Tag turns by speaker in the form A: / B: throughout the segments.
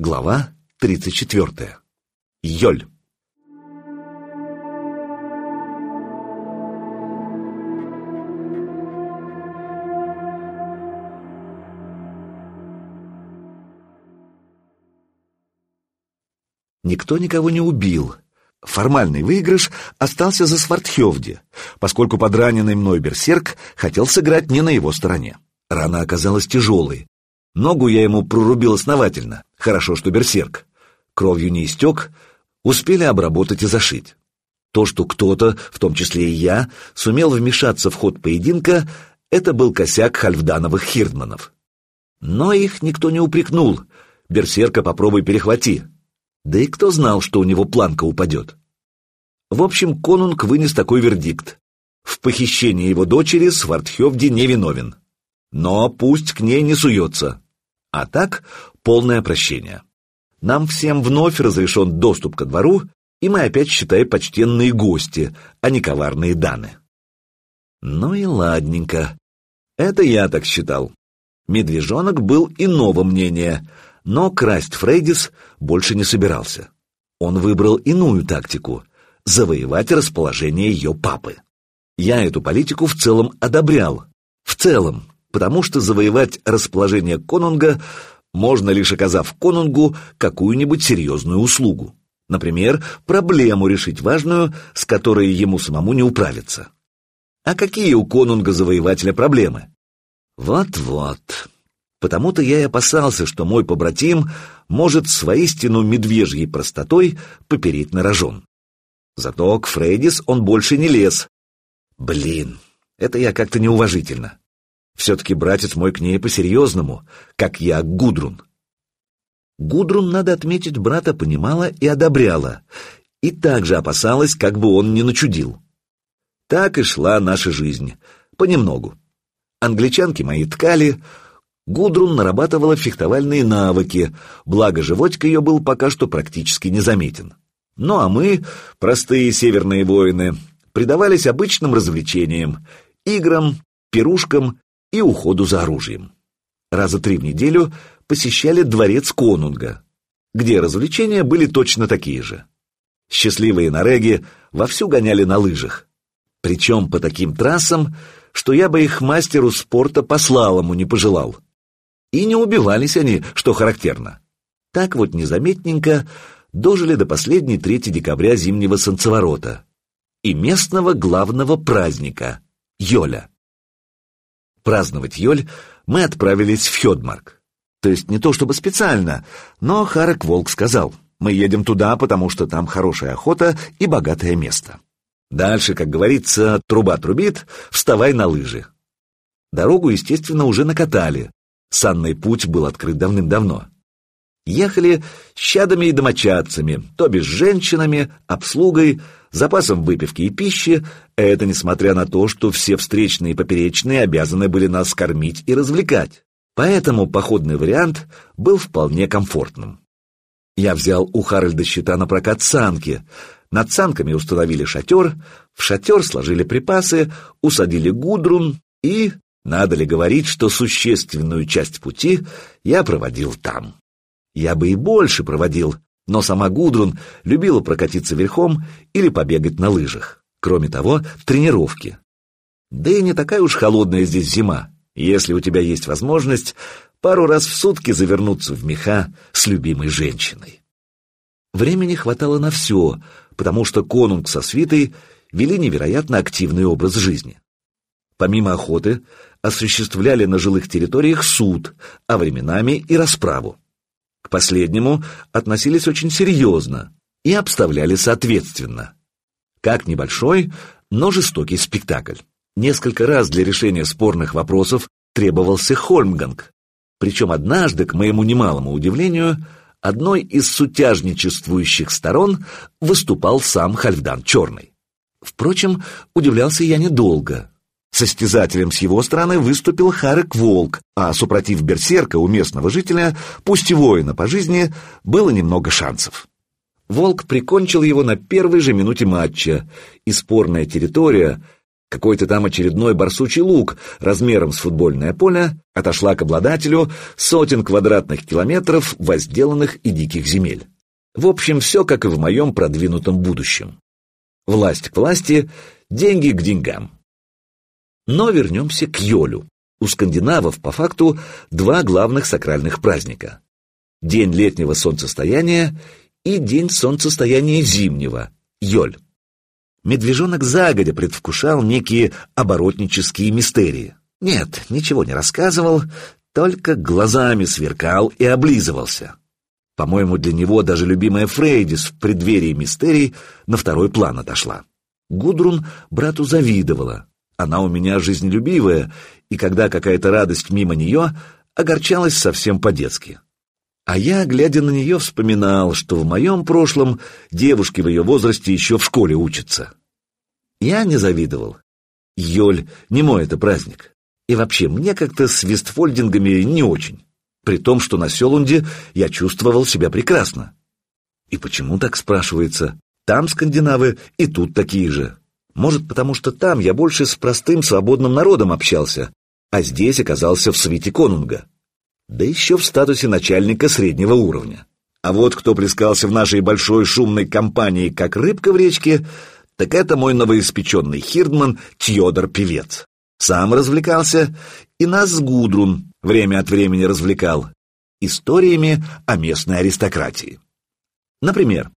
A: Глава 34. Йоль. Никто никого не убил. Формальный выигрыш остался за Свартхевди, поскольку подраненный мной берсерк хотел сыграть не на его стороне. Рана оказалась тяжелой, Ногу я ему прорубил основательно. Хорошо, что берсерк. Кровью не истек, успели обработать и зашить. То, что кто-то, в том числе и я, сумел вмешаться в ход поединка, это был косяк хальфдановых хирдманов. Но их никто не упрекнул. Берсерка попробуй перехвати. Да и кто знал, что у него планка упадет? В общем, конунг вынес такой вердикт. В похищении его дочери Свардхевди не виновен. Но пусть к ней не суется. А так, полное прощение. Нам всем вновь разрешен доступ ко двору, и мы опять, считай, почтенные гости, а не коварные даны. Ну и ладненько. Это я так считал. Медвежонок был иного мнения, но красть Фрейдис больше не собирался. Он выбрал иную тактику — завоевать расположение ее папы. Я эту политику в целом одобрял. В целом, потому что завоевать расположение конунга можно лишь оказав конунгу какую-нибудь серьезную услугу. Например, проблему решить важную, с которой ему самому не управиться. А какие у конунга-завоевателя проблемы? Вот-вот. Потому-то я и опасался, что мой побратим может с воистину медвежьей простотой попереть на рожон. Зато к Фрейдис он больше не лез. Блин, это я как-то неуважительно. Все-таки братец мой к ней по-серьезному, как я Гудрун. Гудрун, надо отметить, брата понимала и одобряла, и также опасалась, как бы он не начудил. Так и шла наша жизнь, понемногу. Англичанки мои ткали, Гудрун нарабатывала фехтовальные навыки, благо животик ее был пока что практически незаметен. Ну а мы, простые северные воины, предавались обычным развлечениям, играм, пирушкам и уходу за оружием. Раза три в неделю посещали дворец конунга, где развлечения были точно такие же. Счастливые нареги вовсю гоняли на лыжах, причем по таким трассам, что я бы их мастеру спорта по слалому не пожелал. И не убивались они, что характерно. Так вот незаметненько дожили до последней 3 декабря зимнего солнцеворота и местного главного праздника — Йоля. Праздновать Йоль мы отправились в Хёдмарк. То есть не то чтобы специально, но Харек Волк сказал, мы едем туда, потому что там хорошая охота и богатое место. Дальше, как говорится, труба трубит, вставай на лыжи. Дорогу, естественно, уже накатали. Санный путь был открыт давным-давно. Ехали щадами и домочадцами, то бишь женщинами, обслугой, запасом выпивки и пищи, это несмотря на то, что все встречные и поперечные обязаны были нас кормить и развлекать. Поэтому походный вариант был вполне комфортным. Я взял у Харальда счета на прокат санки. Над санками установили шатер, в шатер сложили припасы, усадили гудрун и, надо ли говорить, что существенную часть пути я проводил там. Я бы и больше проводил, но сама Гудрун любила прокатиться верхом или побегать на лыжах. Кроме того, тренировки. Да и не такая уж холодная здесь зима, если у тебя есть возможность пару раз в сутки завернуться в меха с любимой женщиной. Времени хватало на все, потому что конунг со свитой вели невероятно активный образ жизни. Помимо охоты, осуществляли на жилых территориях суд, а временами и расправу. Последнему относились очень серьезно и обставляли соответственно. Как небольшой, но жестокий спектакль. Несколько раз для решения спорных вопросов требовался Хольмганг, причем однажды, к моему немалому удивлению, одной из сутяжничествующих сторон выступал сам Хальфдан Черный. Впрочем, удивлялся я недолго. Состязателем с его стороны выступил Харек Волк, а супротив берсерка у местного жителя, пусть и воина по жизни, было немного шансов. Волк прикончил его на первой же минуте матча, и спорная территория, Какой-то там очередной барсучий лук размером с футбольное поле отошла к обладателю сотен квадратных километров возделанных и диких земель. В общем, все как и в моем продвинутом будущем. Власть к власти, деньги к деньгам. Но вернемся к Йолю. У скандинавов, по факту, два главных сакральных праздника. День летнего солнцестояния и день солнцестояния зимнего, Йоль. Медвежонок загодя предвкушал некие оборотнические мистерии. Нет, ничего не рассказывал, только глазами сверкал и облизывался. По-моему, для него даже любимая Фрейдис в преддверии мистерий на второй план отошла. Гудрун брату завидовала. Она у меня жизнелюбивая, и когда какая-то радость мимо нее, огорчалась совсем по-детски. А я, глядя на нее, вспоминал, что в моем прошлом девушки в ее возрасте еще в школе учатся. Я не завидовал. Йоль, не мой это праздник. И вообще, мне как-то с вестфольдингами не очень. При том, что на Селунде я чувствовал себя прекрасно. И почему так спрашивается? Там скандинавы и тут такие же. Может, потому что там я больше с простым свободным народом общался, а здесь оказался в свете конунга да еще в статусе начальника среднего уровня. А вот кто плескался в нашей большой шумной компании, как рыбка в речке, так это мой новоиспеченный Хирдман Тьодор-певец. Сам развлекался, и нас с Гудрун время от времени развлекал историями о местной аристократии. Например,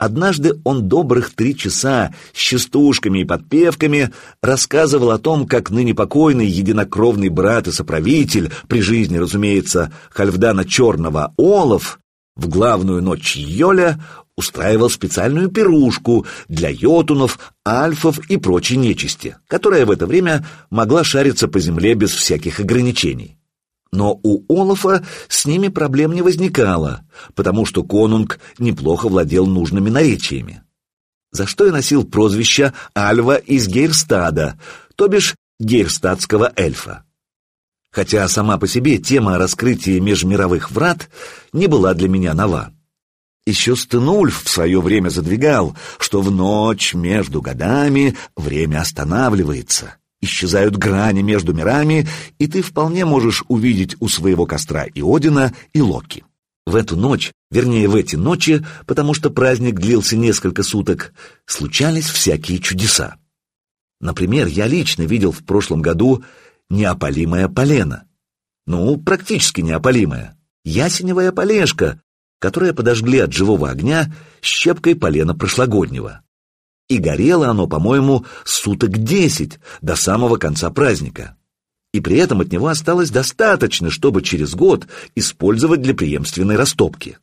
A: Однажды он добрых три часа с частушками и подпевками рассказывал о том, как ныне покойный единокровный брат и соправитель, при жизни, разумеется, Хальфдана Черного Олов, в главную ночь Йоля устраивал специальную пирушку для йотунов, альфов и прочей нечисти, которая в это время могла шариться по земле без всяких ограничений. Но у Олафа с ними проблем не возникало, потому что конунг неплохо владел нужными наречиями. За что и носил прозвище Альва из Гейрстада, то бишь гейрстадского эльфа. Хотя сама по себе тема раскрытия межмировых врат не была для меня нова. Еще Стенульф в свое время задвигал, что в ночь между годами время останавливается, исчезают грани между мирами, и ты вполне можешь увидеть у своего костра и Одина, и Локи. В эту ночь, вернее в эти ночи, потому что праздник длился несколько суток, случались всякие чудеса. Например, я лично видел в прошлом году неопалимое полено. Ну, практически неопалимое. Ясеневая полежка, которое подожгли от живого огня щепкой полена прошлогоднего и горело оно, по-моему, суток десять, до самого конца праздника. И при этом от него осталось достаточно, чтобы через год использовать для преемственной растопки.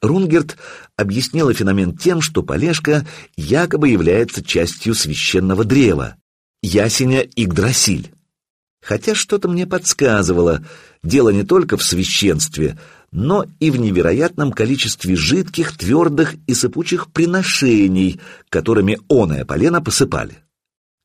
A: Рунгерт объяснила феномен тем, что полежка якобы является частью священного древа, ясеня Игдрасиль. Хотя что-то мне подсказывало, дело не только в священстве, но и в невероятном количестве жидких, твердых и сыпучих приношений, которыми оное полено посыпали.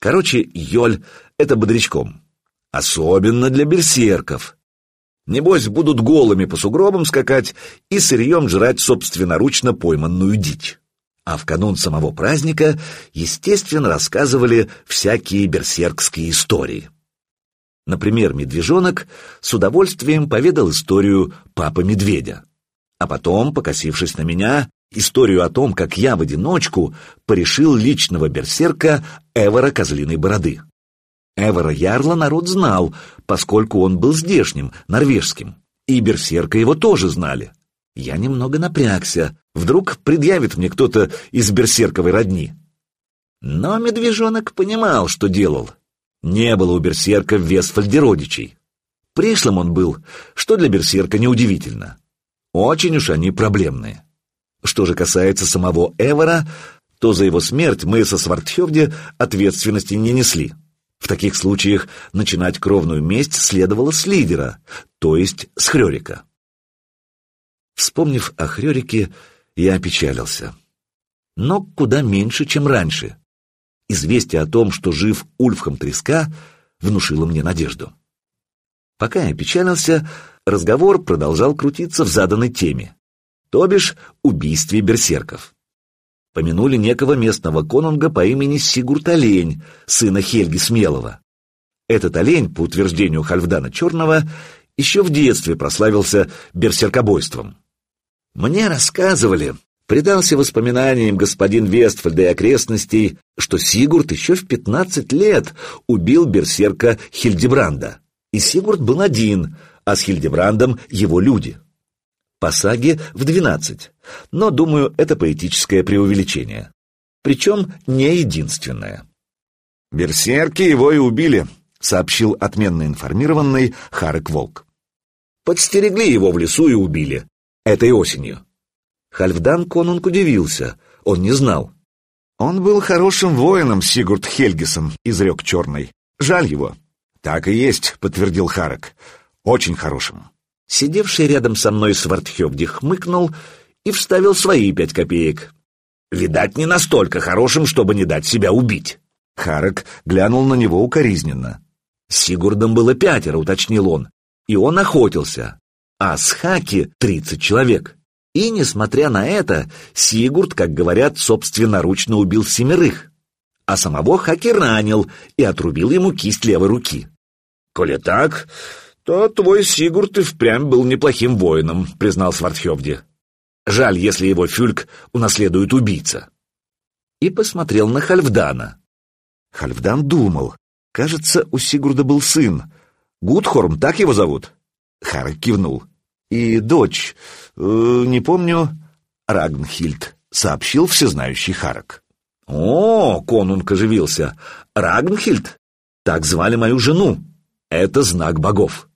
A: Короче, Йоль — это бодрячком. Особенно для берсерков. Небось, будут голыми по сугробам скакать и сырьем жрать собственноручно пойманную дичь. А в канун самого праздника, естественно, рассказывали всякие берсеркские истории. Например, медвежонок с удовольствием поведал историю папы-медведя. А потом, покосившись на меня, историю о том, как я в одиночку порешил личного берсерка Эвора Козлиной Бороды. Эвора Ярла народ знал, поскольку он был здешним, норвежским, и берсерка его тоже знали. Я немного напрягся, вдруг предъявит мне кто-то из берсерковой родни. Но медвежонок понимал, что делал, не было у берсерка в Весфальде родичей. Пришлым он был, что для берсерка неудивительно. Очень уж они проблемные. Что же касается самого Эвора, то за его смерть мы со Свартхевде ответственности не несли. В таких случаях начинать кровную месть следовало с лидера, то есть с Хрёрика. Вспомнив о Хрёрике, я опечалился. Но куда меньше, чем раньше. Известие о том, что жив Ульфхам Треска, внушило мне надежду. Пока я печалился, разговор продолжал крутиться в заданной теме, то бишь убийстве берсерков. помянули некого местного конунга по имени Сигурд Олень, сына Хельги Смелого. Этот олень, по утверждению Хальфдана Черного, еще в детстве прославился берсеркобойством. Мне рассказывали, предался воспоминаниям господин Вестфальда и окрестностей, что Сигурд еще в пятнадцать лет убил берсерка Хильдебранда. И Сигурд был один, а с Хильдебрандом его люди. По саге в двенадцать, но, думаю, это поэтическое преувеличение. Причем не единственное.
B: «Берсерки его и убили», — сообщил отменно информированный Харек Волк.
A: «Подстерегли его в лесу и убили. Этой осенью». Хальфдан Конунг удивился, он не знал.
B: «Он был хорошим воином, Сигурд Хельгисон», — изрек Черный. «Жаль его». «Так и есть», — подтвердил Харек. «Очень хорошим».
A: Сидевший рядом со мной Свардхевди хмыкнул и вставил свои пять копеек. «Видать, не настолько хорошим, чтобы не дать себя убить».
B: Харек глянул на него укоризненно.
A: «С Сигурдом было пятеро», — уточнил он, — «и он охотился, а с Хаки тридцать человек». И, несмотря на это, Сигурд, как говорят, собственноручно убил семерых, а самого Хаки ранил и отрубил ему кисть левой руки. «Коли так, то твой Сигурд и впрямь был неплохим воином», — признал Свардхевди. «Жаль, если его Фюльк унаследует убийца». И посмотрел на Хальфдана.
B: Хальфдан думал. Кажется, у Сигурда был сын. Гудхорм, так его зовут? Харек кивнул. И дочь, э, не помню, Рагнхильд, сообщил всезнающий Харек.
A: О, конунг оживился. Рагнхильд? Так звали мою жену. Это знак богов.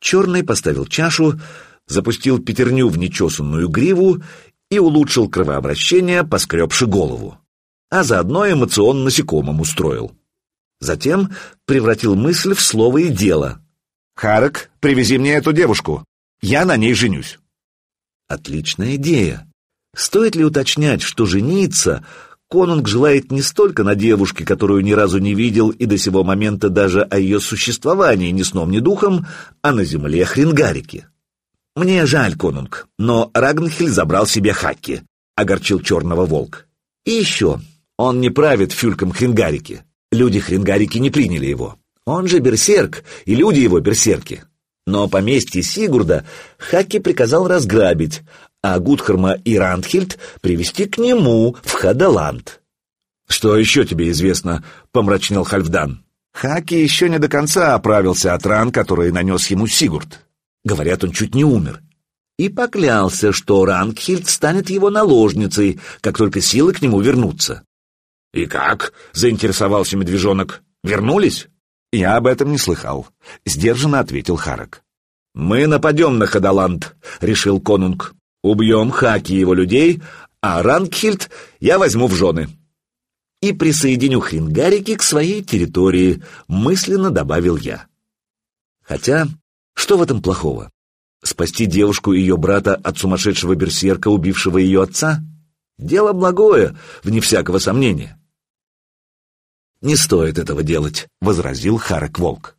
A: Черный поставил чашу, запустил пятерню в нечесанную гриву и улучшил кровообращение, поскребши голову. А заодно эмоционно насекомым устроил. Затем превратил мысль в слово и дело.
B: «Харек, привези мне эту девушку. Я на ней женюсь.
A: Отличная идея. Стоит ли уточнять, что жениться Конунг желает не столько на девушке, которую ни разу не видел и до сего момента даже о ее существовании ни сном, ни духом, а на земле Хрингарики. «Мне жаль, Конунг, но Рагнхель забрал себе Хакки», — огорчил черного волк. «И еще, он не правит фюльком Хрингарики. Люди Хрингарики не приняли его. Он же берсерк, и люди его берсерки. Но поместье Сигурда Хаки приказал разграбить, а Гудхарма и Рандхильд привести к нему в Хадаланд.
B: «Что еще тебе известно?» — помрачнел Хальфдан.
A: Хаки еще не до конца оправился от ран, которые нанес ему Сигурд. Говорят, он чуть не умер. И поклялся, что Рангхильд станет его наложницей, как только силы к нему вернутся. «И как?» — заинтересовался медвежонок. «Вернулись?»
B: «Я об этом не слыхал», — сдержанно ответил Харак.
A: «Мы нападем на Хадаланд», — решил конунг. «Убьем Хаки и его людей, а Рангхильд я возьму в жены». «И присоединю Хрингарики к своей территории», — мысленно добавил я. Хотя, что в этом плохого? Спасти девушку и ее брата от сумасшедшего берсерка, убившего ее отца? Дело благое, вне всякого сомнения. «Не стоит этого делать», — возразил Харек Волк.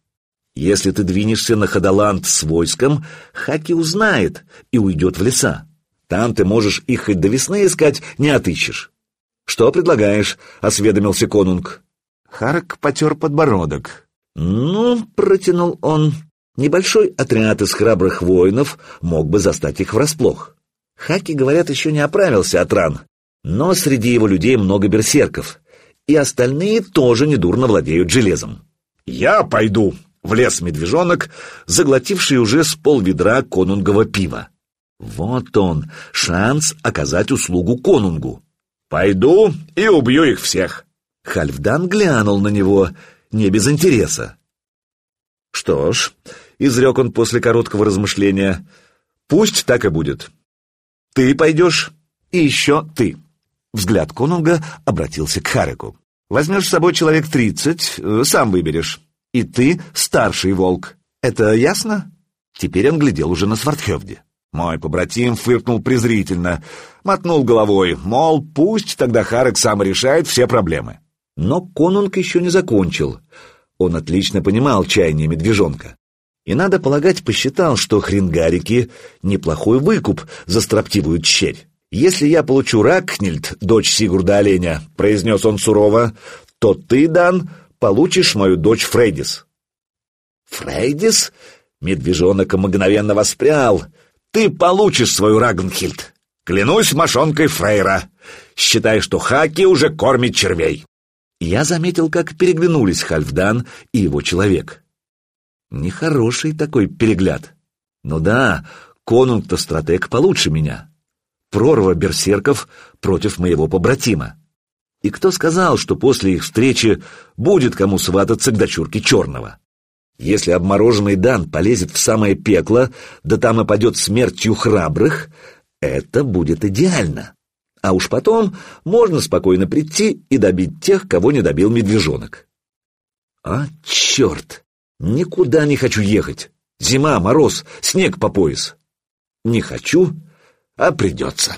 A: «Если ты двинешься на Хадаланд с войском, Хаки узнает и уйдет в леса. Там ты можешь их хоть до весны искать, не отыщешь». «Что предлагаешь?» — осведомился конунг.
B: Харек потер подбородок.
A: «Ну, — протянул он, — небольшой отряд из храбрых воинов мог бы застать их врасплох. Хаки, говорят, еще не оправился от ран, но среди его людей много берсерков, и остальные тоже недурно владеют железом. «Я пойду!» — влез медвежонок, заглотивший уже с полведра конунгового пива. Вот он, шанс оказать услугу конунгу. «Пойду и убью их всех!» Хальфдан глянул на него, не без интереса. «Что ж», — изрек он после короткого размышления, — «пусть так и будет. Ты пойдешь, и еще ты». Взгляд конунга обратился к Хареку. «Возьмешь с собой человек тридцать, э, сам выберешь. И ты старший волк. Это ясно?» Теперь он глядел уже на Свардхевде. Мой побратим фыркнул презрительно, мотнул головой, мол, пусть тогда Харек сам решает все проблемы. Но конунг еще не закончил. Он отлично понимал чаяние медвежонка. И, надо полагать, посчитал, что хрингарики — неплохой выкуп за строптивую тщерь. «Если я получу Ракнильд, дочь Сигурда Оленя», — произнес он сурово, — «то ты, Дан, получишь мою дочь Фрейдис». «Фрейдис?» — медвежонок мгновенно воспрял. «Ты получишь свою Рагнхильд. Клянусь мошонкой Фрейра. Считай, что Хаки уже кормит червей». Я заметил, как переглянулись Хальфдан и его человек. Нехороший такой перегляд. Ну да, конунг-то стратег получше меня прорва берсерков против моего побратима. И кто сказал, что после их встречи будет кому свататься к дочурке Черного? Если обмороженный Дан полезет в самое пекло, да там и падет смертью храбрых, это будет идеально. А уж потом можно спокойно прийти и добить тех, кого не добил медвежонок. А, черт! Никуда не хочу ехать. Зима, мороз, снег по пояс. Не хочу, а придется.